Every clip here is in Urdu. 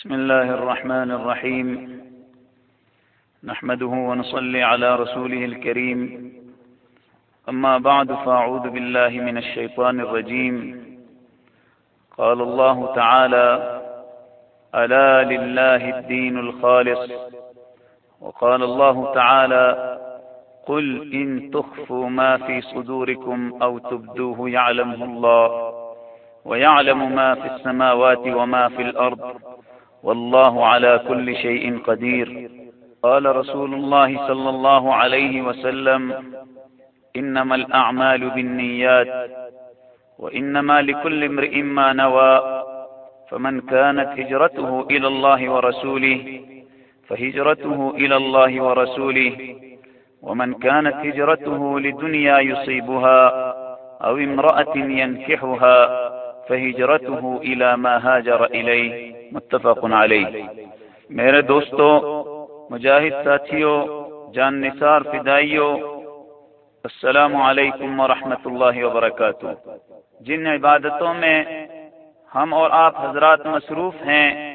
بسم الله الرحمن الرحيم. نحمده ونصلي على رسوله الكريم. أما بعد فأعوذ بالله من الشيطان الرجيم. قال الله تعالى ألا لله الدين الخالص. وقال الله تعالى قل إن تخفوا ما في صدوركم أو تبدوه يعلمه الله ويعلم ما في السماوات وما في الأرض والله على كل شيء قدير. قال رسول الله صلى الله عليه وسلم إنما الأعمال بالنيات وإنما لكل امرئ ما نوى فمن كانت هجرته إلى الله ورسوله فهجرته إلى الله ورسوله ومن كانت هجرته لدنيا يصيبها أو امرأة ينكحها فهجرته إلى ما هاجر إليه. متفق علیہ۔ میرے دوستو، مجاہد ساتھیوں جان نثار فدائیوں السلام علیکم ورحمۃ اللہ وبرکاتہ۔ جن عبادتوں میں ہم اور آپ حضرات مصروف ہیں،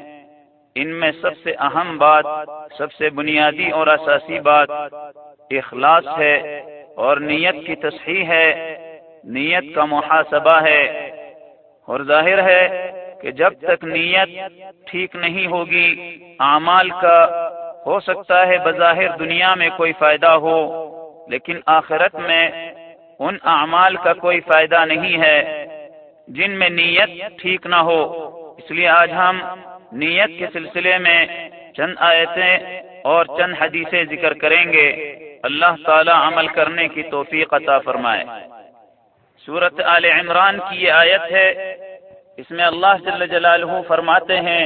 ان میں سب سے اہم بات، سب سے بنیادی اور اساسی بات اخلاص ہے اور نیت کی تصحیح ہے۔ نیت کا محاسبہ ہے۔ اور ظاہر ہے کہ جب تک نیت ٹھیک نہیں ہوگی، اعمال کا ہو سکتا ہے بظاہر دنیا میں کوئی فائدہ ہو، لیکن آخرت میں ان اعمال کا کوئی فائدہ نہیں ہے جن میں نیت ٹھیک نہ ہو۔ اس لیے آج ہم نیت کے سلسلے میں چند آیتیں اور چند حدیثیں ذکر کریں گے۔ اللہ تعالی عمل کرنے کی توفیق عطا فرمائے۔ صورت آل عمران کی یہ آیت ہے اس میں اللہ جل جلالہ فرماتے ہیں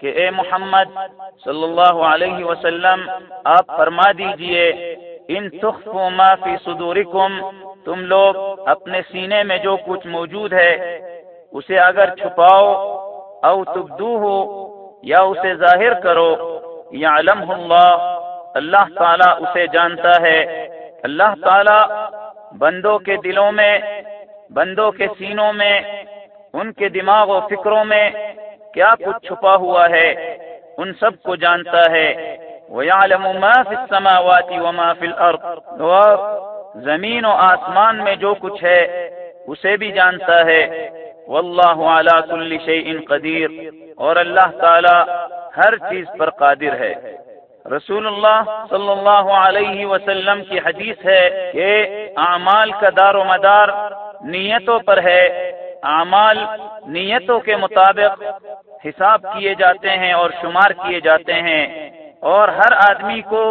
کہ اے محمد صلی اللہ علیہ وسلم، آپ فرما دیجیے، ان تخفوا ما فی صدورکم، تم لوگ اپنے سینے میں جو کچھ موجود ہے، اسے اگر چھپاؤ، او تبدو ہو یا اسے ظاہر کرو یا علم اللہ اللہ تعالیٰ اسے جانتا ہے۔ اللہ تعالیٰ بندوں کے دلوں میں، بندوں کے سینوں میں ان کے دماغ و فکروں میں کیا کچھ چھپا ہوا ہے؟ ان سب کو جانتا ہے۔ وَيَعْلَمُ مَا فِي السَّمَاوَاتِ وَمَا فِي الْأَرْضِ۔ اور زمین و آسمان میں جو کچھ ہے، اسے بھی جانتا ہے۔ واللہ علی کل شیء قدیر اور اللہ تعالی ہر چیز پر قادر ہے۔ رسول اللہ صلی اللہ علیہ وسلم کی حدیث ہے کہ اعمال کا دار و مدار نیتوں پر ہے۔ اعمال نیتوں کے مطابق حساب کیے جاتے ہیں اور شمار کیے جاتے ہیں اور ہر آدمی کو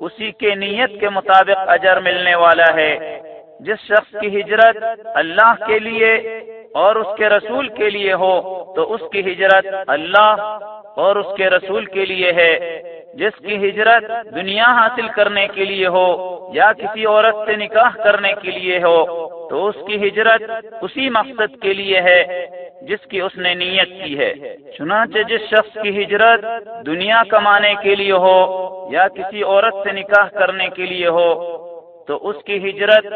اسی کے نیت کے مطابق اجر ملنے والا ہے۔ جس شخص کی ہجرت اللہ کے لیے اور اس کے رسول کے لیے ہو، تو اس کی ہجرت اللہ اور اس کے رسول کے لیے ہے۔ جس کی ہجرت دنیا حاصل کرنے کے لیے ہو یا کسی عورت سے نکاح کرنے کے لیے ہو تو اس کی ہجرت اسی مقصد کے لیے ہے جس کی اس نے نیت کی ہے۔ چنانچہ جس شخص کی ہجرت دنیا کمانے کے لیے ہو یا کسی عورت سے نکاح کرنے کے لیے ہو، تو اس کی ہجرت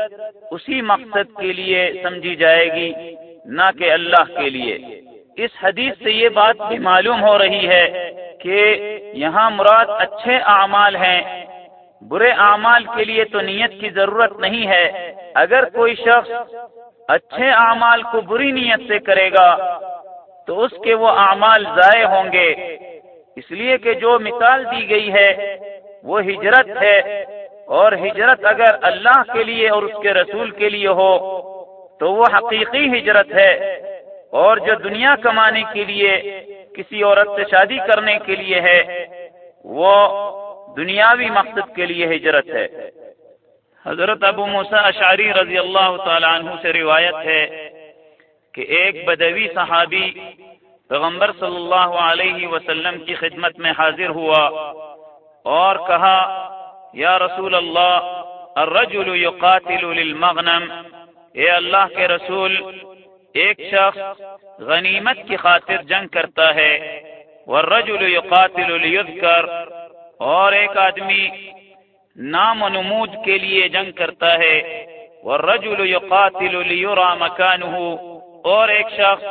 اسی مقصد کے لیے سمجھی جائے گی، نہ کہ اللہ کے لیے۔ اس حدیث سے یہ بات بھی معلوم ہو رہی ہے کہ یہاں مراد اچھے اعمال ہیں برے اعمال کے لیے تو نیت کی ضرورت نہیں ہے۔ اگر کوئی شخص اچھے اعمال کو بری نیت سے کرے گا، تو اس کے وہ اعمال ضائع ہوں گے۔ اس لیے کہ جو مثال دی گئی ہے، وہ ہجرت ہے۔ اور ہجرت اگر اللہ کے لیے اور اس کے رسول کے لیے ہو، تو وہ حقیقی ہجرت ہے۔ اور جو دنیا کمانے کے لیے، کسی عورت سے شادی کرنے کے لیے ہے، وہ دنیاوی مقصد کے لیے ہجرت ہے۔ حضرت ابو موسا اشعری رضی اللہ تعالی عنہ سے روایت ہے کہ ایک بدوی صحابی پیغمبر صلی اللہ علیہ وسلم کی خدمت میں حاضر ہوا اور کہا، یا رسول اللہ، الرجل يقاتل للمغنم اے اللہ کے رسول، ایک شخص غنیمت کی خاطر جنگ کرتا ہے۔ والرجل يقاتل ليذكر اور ایک آدمی نام و نمود کے لیے جنگ کرتا ہے۔ والرجل يقاتل ليرى مكانه۔ اور ایک شخص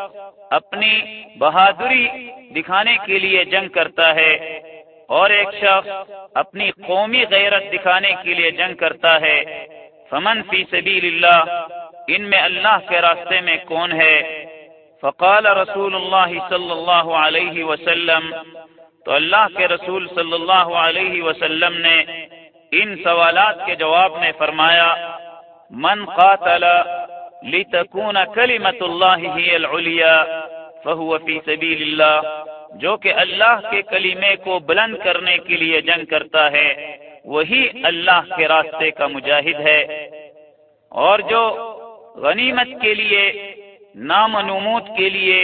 اپنی بہادری دکھانے کے لیے جنگ کرتا ہے۔ اور ایک شخص اپنی قومی غیرت دکھانے کے لیے جنگ کرتا ہے۔ فمن فی سبیل اللہ ان میں اللہ کے راستے میں کون ہے؟ فقال رسول اللہ صلی اللہ علیہ وسلم۔ تو اللہ کے رسول صلی اللہ علیہ وسلم نے ان سوالات کے جواب میں فرمایا، من قاتل لتكون كلمة الله هي العليا فهو في سبيل الله جو کہ اللہ کے کلمے کو بلند کرنے کے لیے جنگ کرتا ہے، وہی اللہ کے راستے کا مجاہد ہے۔ اور جو غنیمت کے لیے نام و نمود کے لیے،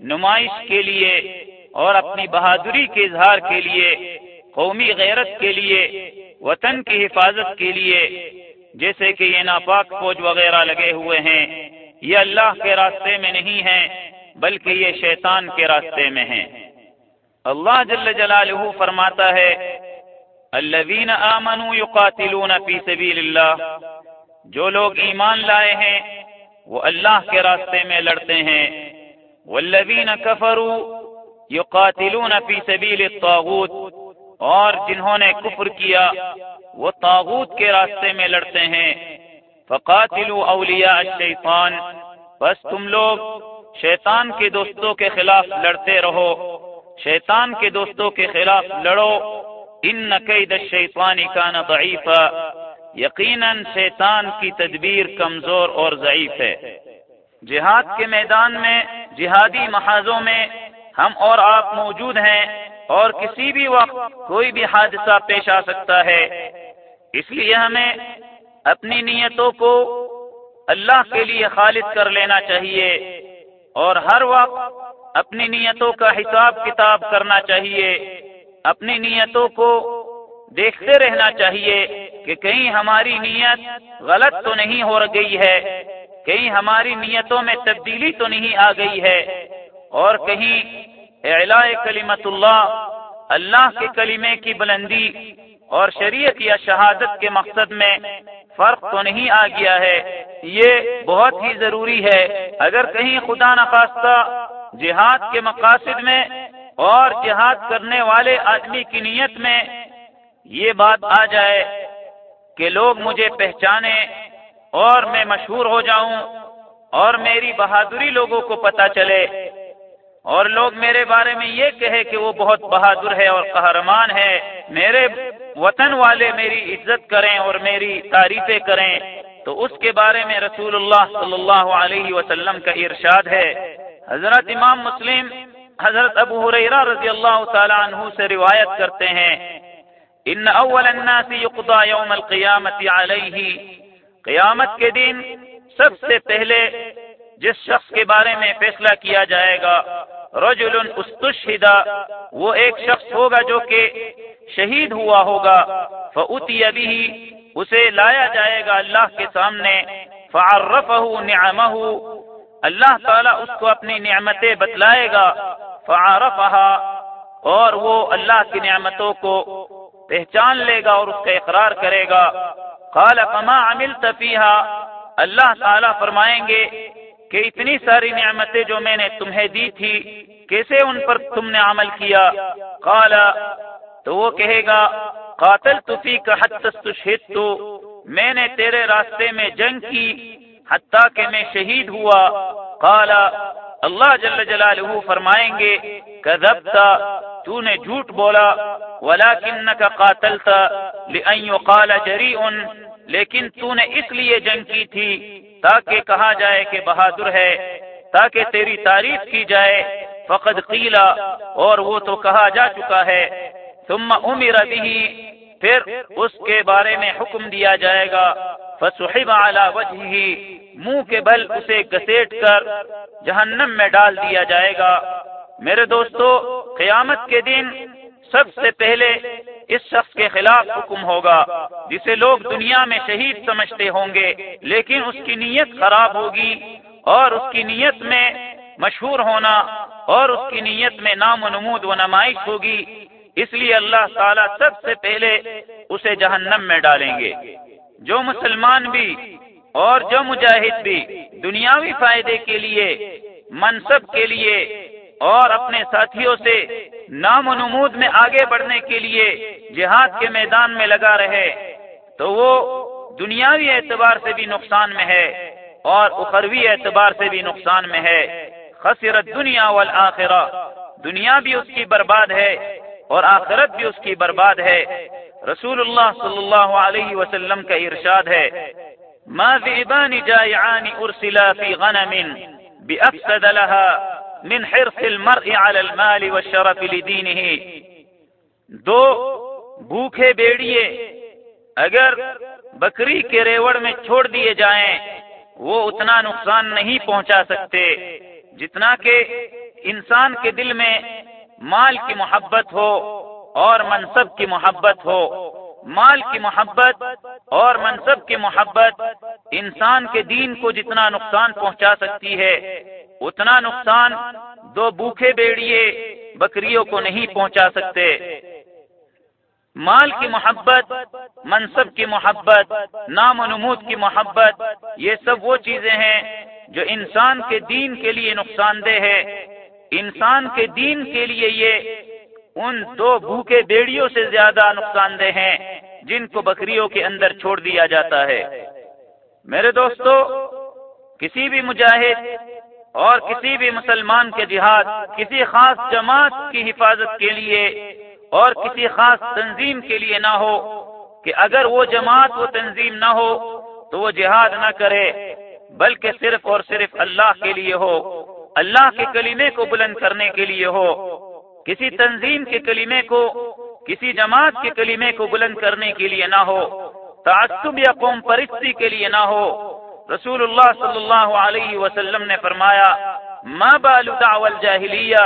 نمائش کے لیے اور اپنی بہادری کے اظہار کے لیے، قومی غیرت کے لیے، وطن کی حفاظت کے لیے، جیسے کہ یہ ناپاک فوج وغیرہ لگے ہوئے ہیں، یہ اللہ کے راستے میں نہیں ہیں، بلکہ یہ شیطان کے راستے میں ہیں۔ اللہ جل جلالہ فرماتا ہے، الذین آمنوا یقاتلون فی سبیل اللہ جو لوگ ایمان لائے ہیں، وہ اللہ کے راستے میں لڑتے ہیں۔ والذین کفروا یقاتلون فی سبیل الطاغوت، اور جنہوں نے کفر کیا، وہ تاغوت کے راستے میں لڑتے ہیں۔ فقاتلوا اولیاء الشیطان، بس تم لوگ شیطان کے دوستوں کے خلاف لڑتے رہو۔ شیطان کے دوستوں کے خلاف لڑو۔ ان قید الشیطان کان ضعیفا، یقیناً شیطان کی تدبیر کمزور اور ضعیف ہے۔ جہاد کے میدان میں، جہادی محاذوں میں ہم اور آپ موجود ہیں اور کسی بھی وقت کوئی بھی حادثہ پیش آ سکتا ہے۔ اس لیے ہمیں اپنی نیتوں کو اللہ کے لیے خالص کر لینا چاہیے اور ہر وقت اپنی نیتوں کا حساب کتاب کرنا چاہیے۔ اپنی نیتوں کو دیکھتے رہنا چاہیے کہ کہیں ہماری نیت غلط تو نہیں ہو گئی ہے، کہیں ہماری نیتوں میں تبدیلی تو نہیں آ گئی ہے۔ اور کہیں اعلاء کلیمت اللہ اللہ کے کلمے کی بلندی اور شریعت یا شہادت کے مقصد میں فرق تو نہیں آ گیا ہے، یہ بہت ہی ضروری ہے۔ اگر کہیں خدا نخواستہ جہاد کے مقاصد میں اور جہاد کرنے والے آدمی کی نیت میں یہ بات آ جائے کہ لوگ مجھے پہچانے اور میں مشہور ہو جاؤں اور میری بہادری لوگوں کو پتہ چلے۔ اور لوگ میرے بارے میں یہ کہے کہ وہ بہت بہادر ہے اور قہرمان ہے۔ میرے وطن والے میری عزت کریں اور میری تعریفیں کریں۔ تو اس کے بارے میں رسول اللہ صلی اللہ علیہ وسلم کا ارشاد ہے۔ حضرت امام مسلم حضرت ابو حریرہ رضی اللہ تعالی عنہ سے روایت کرتے ہیں۔ ان اول الناس يقضى يوم القيامه عليه قیامت کے دن سب سے پہلے جس شخص کے بارے میں فیصلہ کیا جائے گا رجل استشہد وہ ایک شخص ہوگا جو کہ شہید ہوا ہوگا فوتی ابھی اسے لایا جائے گا اللہ کے سامنے فعرفہ نعمہ اللہ تعالیٰ اس کو اپنی نعمتیں بتلائے گا فعرفہا اور وہ اللہ کی نعمتوں کو پہچان لے گا اور اس کا اقرار کرے گا۔ قال فما عملت فیہا اللہ تعالیٰ فرمائیں گے کہ اتنی ساری نعمتیں جو میں نے تمہیں دی تھی، کیسے ان پر تم نے عمل کیا؟ قال تو وہ کہے گا قاتل تفی کا حت تو میں نے تیرے راستے میں جنگ کی حتیٰ کہ میں شہید ہوا۔ قال اللہ جل جلالہ فرمائیں گے کذبتا تو نے جھوٹ بولا ولکنک قاتلتا لئن یقال جریء، لیکن تو نے اس لیے جنگ کی تھی تاکہ کہا جائے کہ بہادر ہے، تاکہ تیری تعریف کی جائے۔ فقد قیلا اور وہ تو کہا جا چکا ہے۔ ثم امر به، پھر اس کے بارے میں حکم دیا جائے گا۔ فسحب على وجهه، منہ کے بل اسے گسیٹ کر جہنم میں ڈال دیا جائے گا۔ میرے دوستو، قیامت کے دن سب سے پہلے اس شخص کے خلاف حکم ہوگا، جسے لوگ دنیا میں شہید سمجھتے ہوں گے، لیکن اس کی نیت خراب ہوگی اور اس کی نیت میں مشہور ہونا اور اس کی نیت میں نام و نمود و نمائش ہوگی۔ اس لیے اللہ تعالیٰ سب سے پہلے اسے جہنم میں ڈالیں گے۔ جو مسلمان بھی اور جو مجاہد بھی دنیاوی فائدے کے لیے، منصب کے لیے اور اپنے ساتھیوں سے نام و نمود میں آگے بڑھنے کے لیے جہاد کے میدان میں لگا رہے۔ تو وہ دنیاوی اعتبار سے بھی نقصان میں ہے اور اخروی اعتبار سے بھی نقصان میں ہے۔ خسرت دنیا والآخرہ۔ دنیا بھی اس کی برباد ہے اور آخرت بھی اس کی برباد ہے۔ رسول اللہ صلی اللہ علیہ وسلم کا ارشاد ہے، ما ذئبان جائعان ارسلا في غنم بأفسد لها من حرص المرء على المال والشرف لدينه. دو بھوکے بیڑیے اگر بکری کے ریوڑ میں چھوڑ دیے جائیں، وہ اتنا نقصان نہیں پہنچا سکتے، جتنا کہ انسان کے دل میں مال کی محبت ہو اور منصب کی محبت ہو۔ مال کی محبت اور منصب کی محبت انسان کے دین کو جتنا نقصان پہنچا سکتی ہے، اتنا نقصان دو بوکھے بیڑیے بکریوں کو نہیں پہنچا سکتے۔ مال کی محبت، منصب کی محبت، نام و نمود کی محبت، یہ سب وہ چیزیں ہیں جو انسان کے دین کے لیے نقصان دہ ہے۔ انسان کے دین کے لیے یہ ان دو بھوکے بیڑیوں سے زیادہ نقصان دہ ہیں۔ جن کو بکریوں کے اندر چھوڑ دیا جاتا ہے۔ میرے دوستو، کسی بھی مجاہد اور کسی بھی مسلمان کے جہاد، کسی خاص جماعت کی حفاظت کے لیے اور کسی خاص تنظیم کے لیے نہ ہو کہ اگر وہ جماعت وہ تنظیم نہ ہو تو وہ جہاد نہ کرے، بلکہ صرف اور صرف اللہ کے لیے ہو، اللہ کے کلیمے کو بلند کرنے کے لیے ہو۔ کسی تنظیم کے کلیمے کو کسی جماعت کے کلیمے کو بلند کرنے کے لیے نہ ہو تعصب یا قوم پرستی کے لیے نہ ہو۔ رسول اللہ صلی اللہ علیہ وسلم نے فرمایا، ما بال دعوال جاہلیہ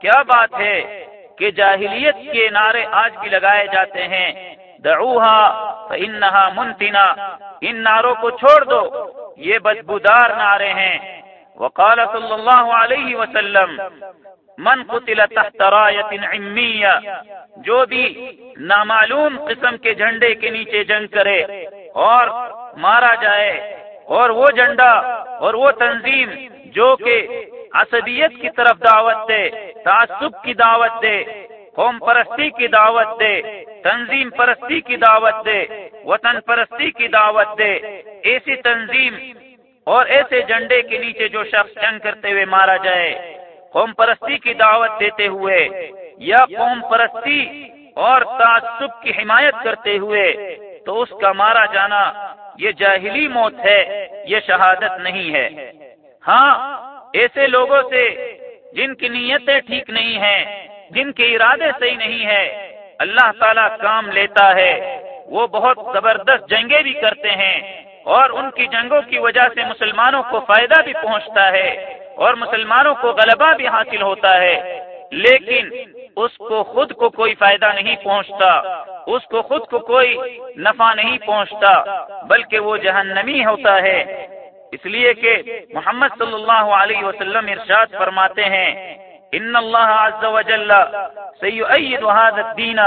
کیا بات ہے کہ جاہلیت کے نعرے آج بھی لگائے جاتے ہیں۔ دعوہا فإنہا منتنا۔ ان نعروں کو چھوڑ دو، یہ بدبودار نعرے ہیں۔ وقال صلی اللہ علیہ وسلم من قتل تحت رایت عمیہ جو بھی نامعلوم قسم کے جھنڈے کے نیچے جنگ کرے اور مارا جائے، اور وہ جھنڈا اور وہ تنظیم جو کہ عصبیت کی طرف دعوت دے، تعصب کی دعوت دے، قوم پرستی کی دعوت دے، تنظیم پرستی کی دعوت دے، وطن پرستی کی دعوت دے، ایسی تنظیم اور ایسے جھنڈے کے نیچے جو شخص جنگ کرتے ہوئے مارا جائے۔ قوم پرستی کی دعوت دیتے ہوئے یا قوم پرستی اور تعصب کی حمایت کرتے ہوئے تو اس کا مارا جانا یہ جاہلی موت ہے، یہ شہادت نہیں ہے۔ ہاں ایسے لوگوں سے جن کی نیتیں ٹھیک نہیں ہیں، جن کے ارادے صحیح نہیں ہے اللہ تعالیٰ کام لیتا ہے۔ وہ بہت زبردست جنگیں بھی کرتے ہیں اور ان کی جنگوں کی وجہ سے مسلمانوں کو فائدہ بھی پہنچتا ہے۔ اور مسلمانوں کو غلبہ بھی حاصل ہوتا ہے، لیکن اس کو خود کو کوئی فائدہ نہیں پہنچتا، اس کو خود کو کوئی نفع نہیں پہنچتا، بلکہ وہ جہنمی ہوتا ہے۔ اس لیے کہ محمد صلی اللہ علیہ وسلم ارشاد فرماتے ہیں، ان اللہ عز و جل سید هذا الدین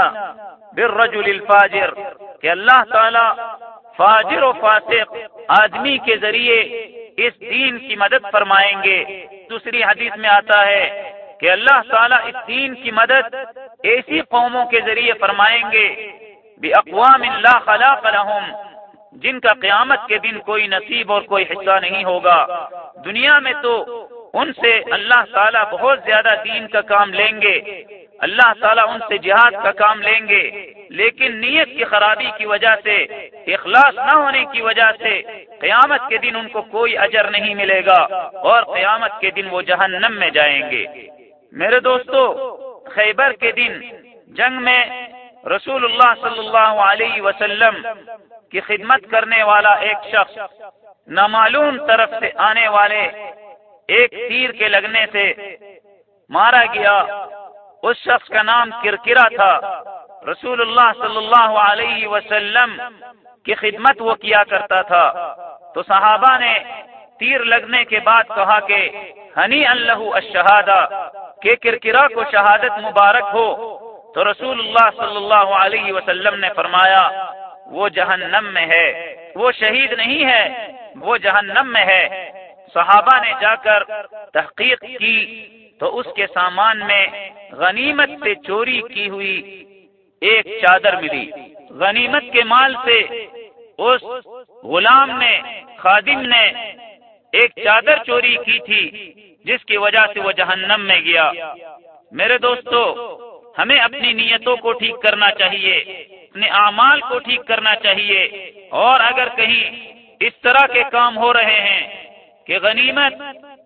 بالرجل الفاجر کہ اللہ تعالی فاجر و فاسق آدمی کے ذریعے اس دین کی مدد فرمائیں گے۔ دوسری حدیث میں آتا ہے کہ اللہ تعالیٰ اس دین کی مدد ایسی قوموں کے ذریعے فرمائیں گے۔ بے اقوام اللہ خلاق لهم۔ جن کا قیامت کے دن کوئی نصیب اور کوئی حصہ نہیں ہوگا۔ دنیا میں تو ان سے اللہ تعالیٰ بہت زیادہ دین کا کام لیں گے۔ اللہ تعالیٰ ان سے جہاد کا کام لیں گے۔ لیکن نیت کی خرابی کی وجہ سے اخلاص نہ ہونے کی وجہ سے قیامت کے دن ان کو کوئی اجر نہیں ملے گا اور قیامت کے دن وہ جہنم میں جائیں گے۔ میرے دوستو، خیبر کے دن جنگ میں رسول اللہ صلی اللہ علیہ وسلم کی خدمت کرنے والا ایک شخص نامعلوم طرف سے آنے والے ایک تیر کے لگنے سے مارا گیا۔ اس شخص کا نام کرکرا تھا۔ رسول اللہ صلی اللہ علیہ وسلم کی خدمت وہ کیا کرتا تھا۔ تو صحابہ نے تیر لگنے کے بعد کہا کہ، ہنی اللہ الشہادہ، کہ کرکرا کو شہادت مبارک ہو۔ تو رسول اللہ صلی اللہ علیہ وسلم نے فرمایا، وہ جہنم میں ہے، وہ شہید نہیں ہے، وہ جہنم میں ہے۔ صحابہ نے جا کر تحقیق کی، تو اس کے سامان میں غنیمت سے چوری کی ہوئی ایک چادر ملی۔ غنیمت کے مال سے اس غلام نے، خادم نے ایک چادر چوری کی تھی، جس کی وجہ سے وہ جہنم میں گیا۔ میرے دوستو، ہمیں اپنی نیتوں کو ٹھیک کرنا چاہیے، اپنے اعمال کو ٹھیک کرنا چاہیے۔ اور اگر کہیں اس طرح کے کام ہو رہے ہیں کہ غنیمت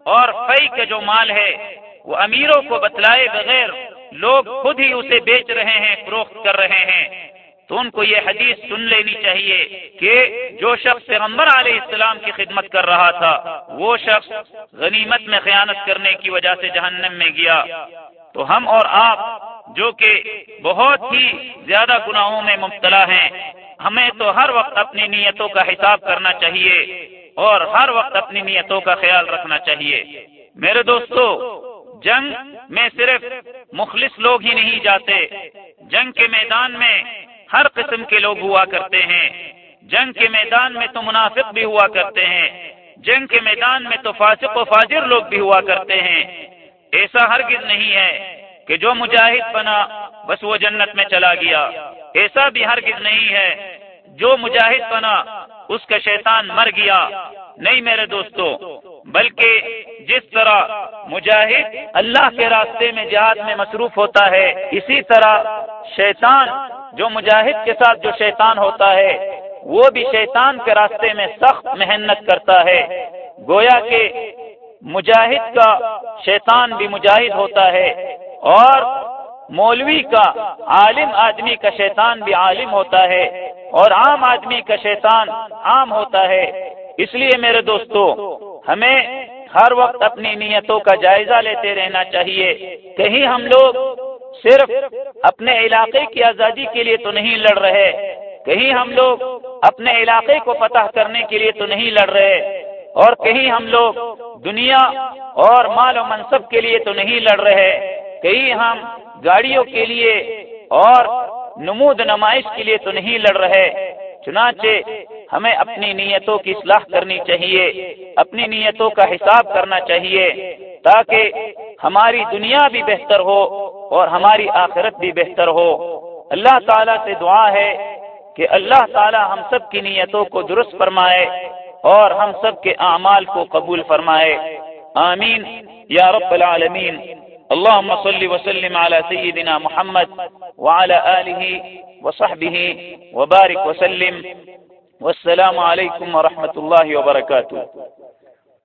اور فی کا جو مال ہے، وہ امیروں کو بتلائے بغیر لوگ خود ہی اسے بیچ رہے ہیں، فروخت کر رہے ہیں۔ تو ان کو یہ حدیث سن لینی چاہیے کہ جو شخص پیغمبر علیہ السلام کی خدمت کر رہا تھا، وہ شخص غنیمت میں خیانت کرنے کی وجہ سے جہنم میں گیا۔ تو ہم اور آپ، جو کہ بہت ہی زیادہ گناہوں میں مبتلا ہیں، ہمیں تو ہر وقت اپنی نیتوں کا حساب کرنا چاہیے اور ہر وقت اپنی نیتوں کا خیال رکھنا چاہیے۔ میرے دوستو جنگ میں صرف مخلص لوگ ہی نہیں جاتے۔ جنگ کے میدان میں ہر قسم کے لوگ ہوا کرتے ہیں۔ جنگ کے میدان میں تو منافق بھی ہوا کرتے ہیں۔ جنگ کے میدان میں تو فاسق و فاجر لوگ بھی ہوا کرتے ہیں۔ ایسا ہرگز نہیں ہے کہ جو مجاہد بنا بس وہ جنت میں چلا گیا۔ ایسا بھی ہرگز نہیں ہے۔ جو مجاہد بنا اس کا شیطان مر گیا۔ نہیں میرے دوستو بلکہ جس طرح مجاہد اللہ کے راستے میں جہاد میں مصروف ہوتا ہے، اسی طرح شیطان جو مجاہد کے ساتھ جو شیطان ہوتا ہے، وہ بھی شیطان کے راستے میں سخت محنت کرتا ہے۔ گویا کہ مجاہد کا شیطان بھی مجاہد ہوتا ہے اور مولوی کا عالم آدمی کا شیطان بھی عالم ہوتا ہے اور عام آدمی کا شیطان عام ہوتا ہے۔ اس لیے میرے دوستو، ہمیں ہر وقت اپنی نیتوں کا جائزہ لیتے رہنا چاہیے۔ کہیں ہم لوگ صرف اپنے علاقے کی آزادی کے لیے تو نہیں لڑ رہے، کہیں ہم لوگ اپنے علاقے کو فتح کرنے کے لیے تو نہیں لڑ رہے، اور کہیں ہم لوگ دنیا اور مال و منصب کے لیے تو نہیں لڑ رہے۔ کہیں ہم گاڑیوں کے لیے اور نمود نمائش کے لیے تو نہیں لڑ رہے۔ چنانچہ ہمیں اپنی نیتوں کی اصلاح کرنی چاہیے، اپنی نیتوں کا حساب کرنا چاہیے تاکہ ہماری دنیا بھی بہتر ہو اور ہماری آخرت بھی بہتر ہو۔ اللہ تعالیٰ سے دعا ہے کہ اللہ تعالیٰ ہم سب کی نیتوں کو درست فرمائے اور ہم سب کے اعمال کو قبول فرمائے۔ آمین۔ یا رب العالمین۔ اللهم صل وسلم على سيدنا محمد وعلى آله وصحبه وبارك وسلم. والسلام عليكم ورحمة الله وبركاته.